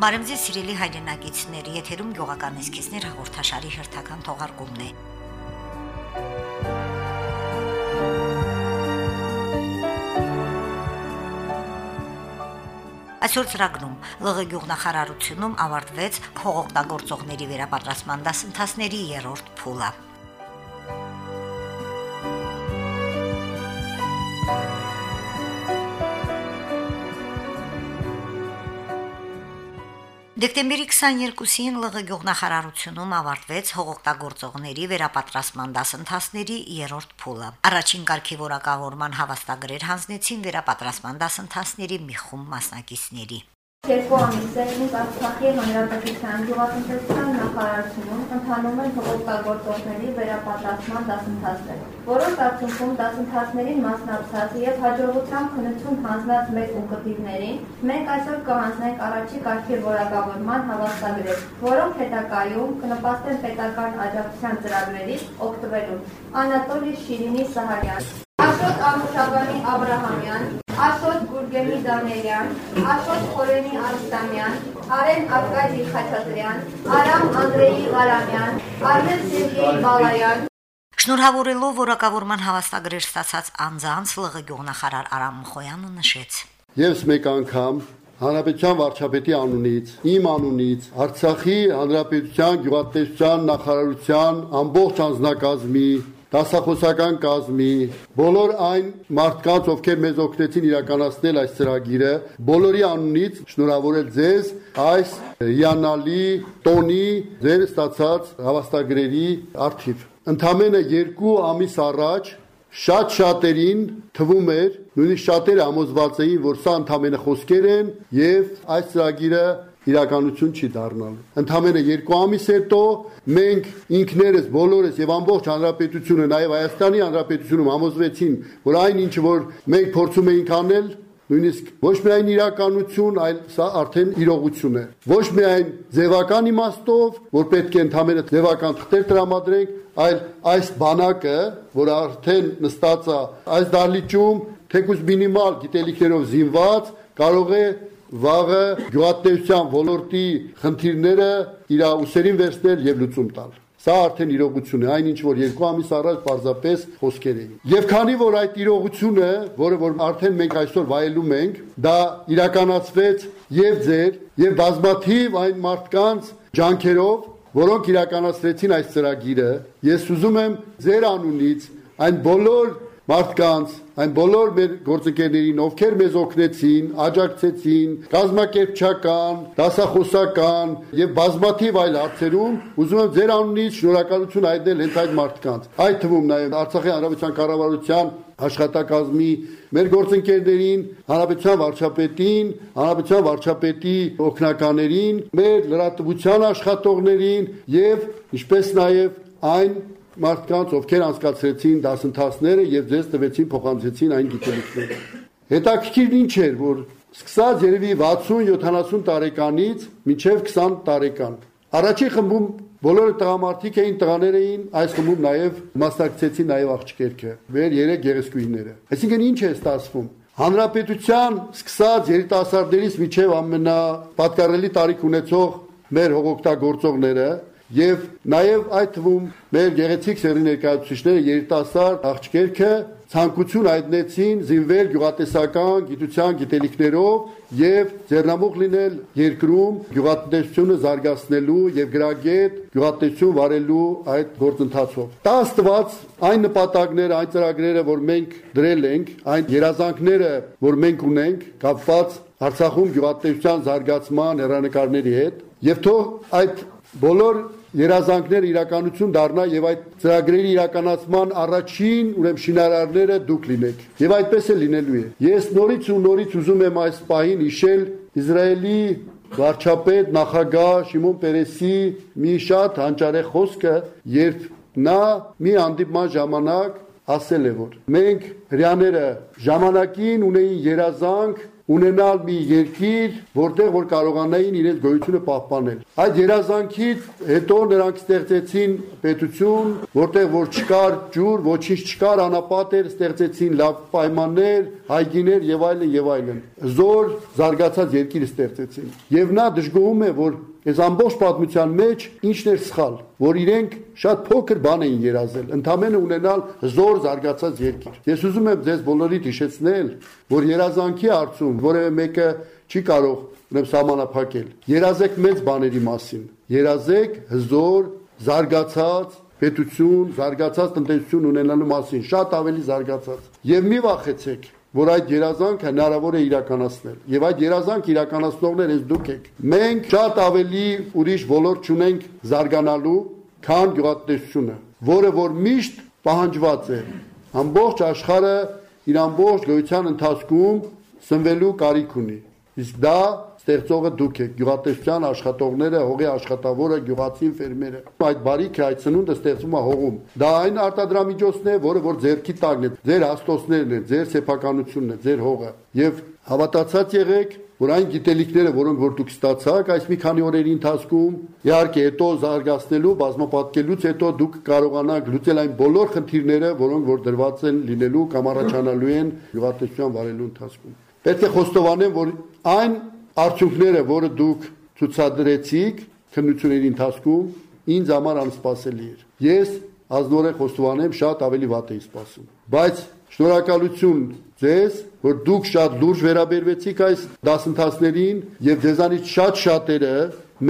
Բարև ձեզ սիրելի հայրենակիցներ, եթերում գյուղական էսքիզներ հաղորդաշարի հերթական թողարկումն է։ Այսօր ծրագրում ԼՂ գյուղնախարարությունում ավարտվեց հողօգտագործողների վերապատրաստման դասընթացների երրորդ փուլը։ Դեկտեմբերի 22-ին ԼՂ գյուղնախարարությունում ավարտվեց հողօգտագործողների վերապատրաստման դասընթացների երրորդ փուլը։ Առաջին կարգի որակավորման հավաստագրեր հանձնեցին վերապատրաստման դասընթացների մի խումբ մասնակիցների։ Երկու ամիս է ինձ Արցախի Հանրապետության Գյուղատնտեսության նախարարությունում ընթանում են հողօգտագործողների վերապատրաստման դասընթացներ, որոնց արդյունքում դասընթացներին մասնակցած եւ հաջողությամբ քննություն հանձնած մեկ ուղղտիվներին մենք այսօր կհանձնենք առաջի կարգի որակավորման հավաստագրեր, որոնք հետակայում կնպաստեն պետական աջակցության ծրագրերից օգտվելուն։ Անատոլի Շիրինի Սահարյան Աշոտ Ամուշաբանի Աբրահամյան, Աշոտ Գուրգենի Դանելյան, Աշոտ Խորենի Արստամյան, Արեն Արկադի Խաչատրյան, Արամ Անդրեի Ղարամյան, Արմեն Սերգեյ Բալայան, Շնորհավորելով որակավորման հավաստագրեր ստացած անձանց ԼՂ գյուղնախարար Արամ Մխոյանը նշեց. Եվս մեկ անգամ Հանրապետության վարչապետի անունից, իմ անունից, Արցախի Հանրապետության գյուղատնտեսության նախարարության ամբողջ անձնակազմի դասախոսական կազմի, բոլոր այն մարդկանց, ովքեր մեզ օգնեցին իրականացնել այս ծրագիրը, բոլորի անունից շնորհավորել ձեզ այս հիանալի տոնի ձեր ստացած հավաստագրերի արդիվ։ Ընդամենը 2 ամիս առաջ շատ շատերին թվում էր, նույնիսկ շատերը համոզված էին, որ սա ընդամենը խոսքեր են եւ այս ծրագիրը իրականություն չի դառնալու։ Ընդամենը 2 ամիս հետո մենք ինքներս բոլորս եւ ամբողջ հանրապետությունը, նաեւ Հայաստանի հանրապետությունում համոզվեցին, որ այն ինչ որ մենք փորձում էինք անել, նույնիսկ ոչ միայն իրականություն, այլ սա արդեն իրողություն է։ Ոչ միայն ձևական իմաստով, որ պետք է ընդհանրապես ձևական թղթեր տրամադրենք, այլ այս բանակը, որ արդեն նստած է այս դալիճում, թեկուզ մինիմալ գիտելիքներով զինված, կարող է վաղը գյուղատնտեսության ոլորտի խնդիրները իր ուսերին վերցնել եւ լուծում տալ։ Սա արդեն իրողություն է, այնինչ որ երկու ամիս առաջ պարզապես խոսքեր էին։ Եվ քանի որ այդ իրողությունը, որը որ արդեն մենք այսօր վայելում ենք, դա իրականացվեց եւ ձեր եւ բազմաթիվ այն մարդկանց ջանքերով, որոնք իրականացրեցին այս ծրագիրը, ես ուզում եմ ձեր անունից այն բոլոր մարդկանց, այն բոլոր մեր գործընկերներին, ովքեր մեզ օգնեցին, աջակցեցին, կազմակերպչական, դասախոսական եւ բազմաթիվ այլ հարցերում, ուզում եմ ձեր անունից շնորհակալություն հայտնել հենց այդ մարդկանց։ Այդ թվում նաեւ Արցախի հանրապետության կառավարության աշխատակազմի մեր գործընկերներին, հանրապետության վարչապետին, հանրապետության վարչապետի օգնականերին, մեր լրատվության աշխատողներին եւ ինչպես նաեւ այն մարդկանց, ովքեր անցկացրեցին դասընթացները եւ ձեզ տվեցին փոխանցեցին այն գիտելիքները։ Հետաքրքիրն ինչ էր, որ սկսած երևի 60-70 տարեկանից մինչև 20 տարեկան։ Առաջին խմբում բոլորը տղամարդիկ էին, տղաներ էին, այս խմբում նաև մասնակցեցին նաև աղջիկերքը, մեր երեք գեղեցկուհիները։ Այսինքն ինչ է ստացվում։ Հանրապետության սկսած երիտասարդներից միջև ամենապատկառելի տարիք ունեցող մեր հողօգտագործողները Եվ նաև այդ թվում մեր գեղեցիկ սերի ներկայացուցիչները երիտասարդ աղջիկերքը ցանկություն հայտնեցին զինվել գյուղատնտեսական գիտության գիտելիքներով եւ ձեռնամուխ լինել երկրում գյուղատնտեսությունը զարգացնելու եւ գրագետ գյուղատնտեսություն վարելու այդ գործընթացով։ Դա ստված այն նպատակները, այն ծրագրերը, որ մենք դրել ենք, այն երազանքները, որ մենք ունենք, կապված Արցախում գյուղատնտեսության զարգացման հերանեկարների հետ, եւ թող այդ բոլոր երազանքներ իրականություն դառնա եւ այդ ծրագրերի իրականացման առաջին ուրեմն շինարարները դուք լինեք։ Եվ այդպես է լինելու է։ Ես նորից ու նորից ուզում եմ այս պահին հիշել Իսրայելի վարչապետ նախագահ Շիմոն Պերեսի մի շատ հանճարեղ խոսքը, երբ նա մի հանդիպման ժամանակ ասել է որ մենք հрьяները ժամանակին ունեին երազանք ունենալ մի երկիր, որտեղ որ կարողանային իրենց գոյությունը պահպանել։ Այդ երազանքից հետո նրանք ստեղծեցին պետություն, որտեղ որ չկար ջուր, ոչինչ չկար, անապատ էր, ստեղծեցին լավ պայմաններ, հայգիներ եւ այլն եւ այլն։ Զոր զարգացած երկիր ստեղծեցին։ Եվ նա դժգոհում է, որ Այս ամբողջ պատմության մեջ ինչն էր սխալ, որ իրենք շատ փոքր բան էին երազել, ընդամենը ունենալ զոր զարգացած երկիր։ Ես ուզում եմ ձեզ բոլորիդ հիշեցնել, որ երազանքի արծում որևէ մեկը չի կարող ուրեմն սահմանափակել։ Երազեք մեծ բաների մասին։ Երազեք հզոր, զարգացած պետություն, զարգացած տնտեսություն ունենալու մասին, շատ ավելի զարգացած։ Եվ մի վախեցեք, որ այդ երազանքը հնարավոր է իրականացնել։ Եվ այդ երազանք իրականացնողները ես դուք եք։ Մենք շատ ավելի ուրիշ ոլորտ ունենք զարգանալու, քան գյուղատնտեսությունը, որը որ միշտ պահանջված է։ Ամբողջ աշխարհը իր ամբողջ գոյության ընթացքում սնվելու կարիք ունի։ Իսկ դա ստեղծողը դուք եք, գյուղատնտեսության աշխատողները, հողի աշխատավորը, գյուղացին ֆերմերը։ Այդ բարիքը, այդ սնունդը ստեղծվում է հողում։ Դա այն արտադրամիջոցն է, որը որ ձերքի տակն է, ձեր հաստոսներն են, ձեր սեփականությունն է, ձեր հողը։ Եվ հավատացած եղեք, որ այն գիտելիքները, որոնք որ դուք ստացաք այս մի քանի օրերի ընթացքում, իհարկե հետո զարգացնելու, բազմապատկելուց հետո դուք կարողանաք լուծել այն բոլոր խնդիրները, որոնք որ դրված են լինելու կամ առաջանալու են գյուղատնտեսության վարելու ընթացքում։ Պետք է խոստովանեմ, որ այն արդյունքները, որը դուք ցուցադրեցիք քննությունների ընթացքում, ինձ համար անսպասելի էր։ Ես ազնորեն խոստովանեմ, շատ ավելի վատ էի սպասում։ Բայց շնորհակալություն ձեզ, որ դուք շատ լուրջ վերաբերվեցիք այս դասընթացներին եւ ձեզանից շատ շատերը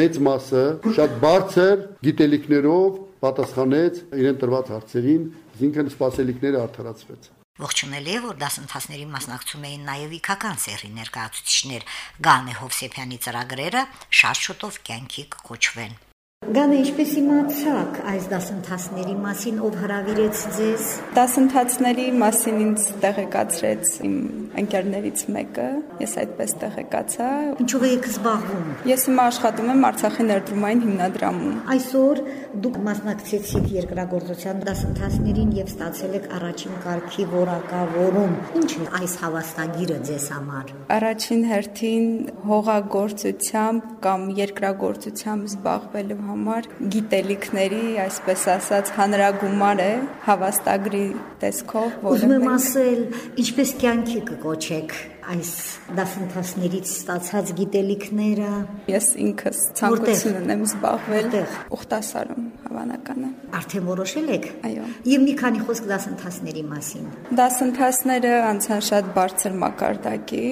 մեծ մասը շատ բարձր գիտելիքներով պատասխանեց իրեն տրված հարցերին, ինքն սպասելիքները արդարացվեց։ Ողջունելի է, որ դասընթացների մասնակցում էին նաև իքական սերի ներկայացուցիչներ. Գանե Հովսեփյանի ծրագրերը շատ շուտով կյանքի կոչվեն։ Գանը ինչպես իմացաք այս դասընթացների մասին, ով հravirեց ձեզ։ Դասընթացների մասին ինձ տեղեկացրեց իմ ընկերներից մեկը, ես այդպես տեղեկացա։ Ինչով եք զբաղվում։ Ես հիմա աշխատում եմ Արցախի ներդրումային հիմնադրամում։ Այսօր դուք մասնակցեցիք երկրագործության դասընթացներին եւ ստացել եք առաջին կարգի որակավորում։ Ինչ այս հավաստագիրը ձեզ համար։ Առաջին հերթին հողագործությամբ կամ երկրագործությամբ զբաղվելու համար գիտելիքների, այսպես ասած, հանրագումար է հավաստագրի տեսքով, որը Ուզում եմ ասել, ինչպես կյանքի կկոչեք այս դասընթացներից ստացած գիտելիքները։ Ես ինքս ցանկություն ունեմ զբաղվել Ուխտասարում հավանական է։ Արդեն որոշել եք։ Այո։ Եվ մի քանի խոսք դասընթացների մասին։ Դասընթացները անցան շատ բարձր մակարդակի,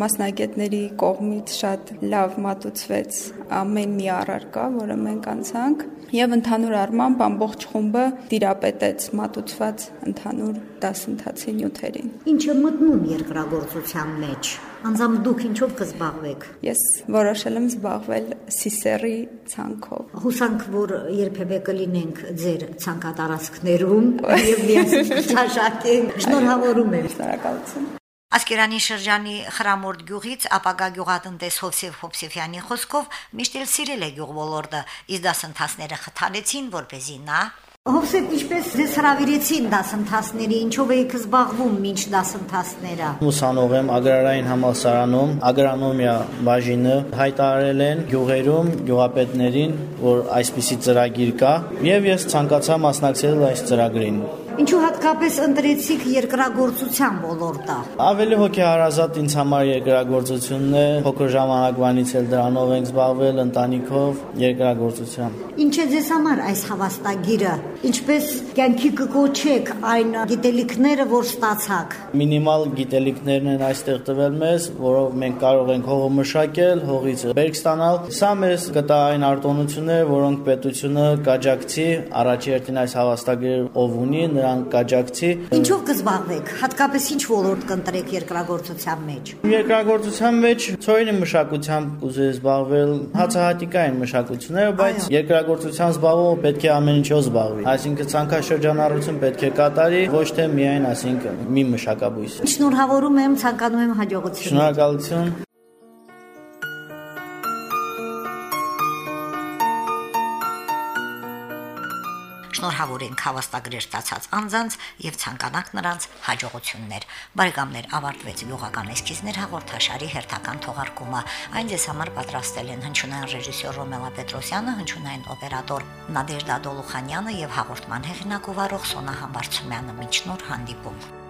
մասնագետների կողմից շատ լավ մատուցվեց ամեն մի առարկա, որը մենք անցանք եւ ընդհանուր առմամբ ամբողջ խումբը դիրապետեց մատուցված ընդհանուր դասընթացի նյութերին։ Ինչը մտնում երկրագործության մեջ։ Անձամբ դուք ինչով կզբաղվեք։ Ես որոշել եմ զբաղվել սիսերի ցանկով։ Հուսանք, որ երբևէ կլինենք ձեր ցանկատարածքներում եւ միասին Շնորհավորում եմ։ Շնորհակալություն։ Ասկերանի շրջանի Խրամորդ գյուղից ապագա գյուղատնտես Հովսեփ Հովսեփյանի խոսքով միշտ էլ սիրել է գյուղ ոլորտը, իսկ դասընթացները խթանեցին, որ เป զի նա Հովսեփ, ինչպես ձեզ հravirեցին դասընթացների, ինչով եք զբաղվում մինչ դասընթացները։ Ուսանող եմ ագրարային համալսարանում, ագրոնոմիա բաժինը հայտարարել են գյուղերում գյուղապետներին, որ այսպիսի ծրագիր կա, եւ ես ցանկացա մասնակցել այս ծրագրին։ Ինչու հատկապես ընտրեցիք երկրագործության ոլորտը։ Ավելի հոգեհարազատ ինձ համար երկրագործությունն է, փոքր ժամանակվանից էլ դրանով ենք զբաղվել ընտանիքով երկրագործությամբ։ Ինչ է ձեզ համար այս հավաստագիրը։ Ինչպես կյանքի կկոչեք այն գիտելիքները, որ ստացաք։ Մինիմալ գիտելիքներն են այստեղ տվել մեզ, որով մենք կարող ենք հողը մշակել, հողից բերք ստանալ։ Սա մեզ կտա այն արտոնությունները, որոնք պետությունը կաջակցի առաջի հերթին այս հավաստագիրը ով ունի, նրան կաջակցի։ Ինչով կզբաղվեք։ Հատկապես ինչ ոլորտ կընտրեք երկրագործության մեջ։ Երկրագործության մեջ ծորինի մշակությամբ կուզեի զբաղվել, հացահատիկային մշակությունները, բայց երկրագործության զբաղվող պետք է ամեն ինչով զբաղվի։ Այսինքն ցանկաշրջանառություն պետք է կատարի, ոչ թե միայն, ասինքն մի մշակաբույս։ Շնորհավորում եմ, ցանկանում եմ հաջողություն։ Շնորհակալություն։ Շնորհավորենք հավաստագրեր ստացած անձանց եւ ցանկանանք նրանց հաջողություններ։ Բարեկամներ, ավարտվեց յոգական էսքիզներ հաղորդաշարի հերթական թողարկումը։ Այն ձեզ համար պատրաստել են հնչյունային ռեժիսոր Ռոմելա Պետրոսյանը, հնչյունային օպերատոր Նադեժդա Դոլուխանյանը եւ հաղորդման հեղինակ ով Սոնա Համբարձումյանը։ Մինչ նոր հանդիպում։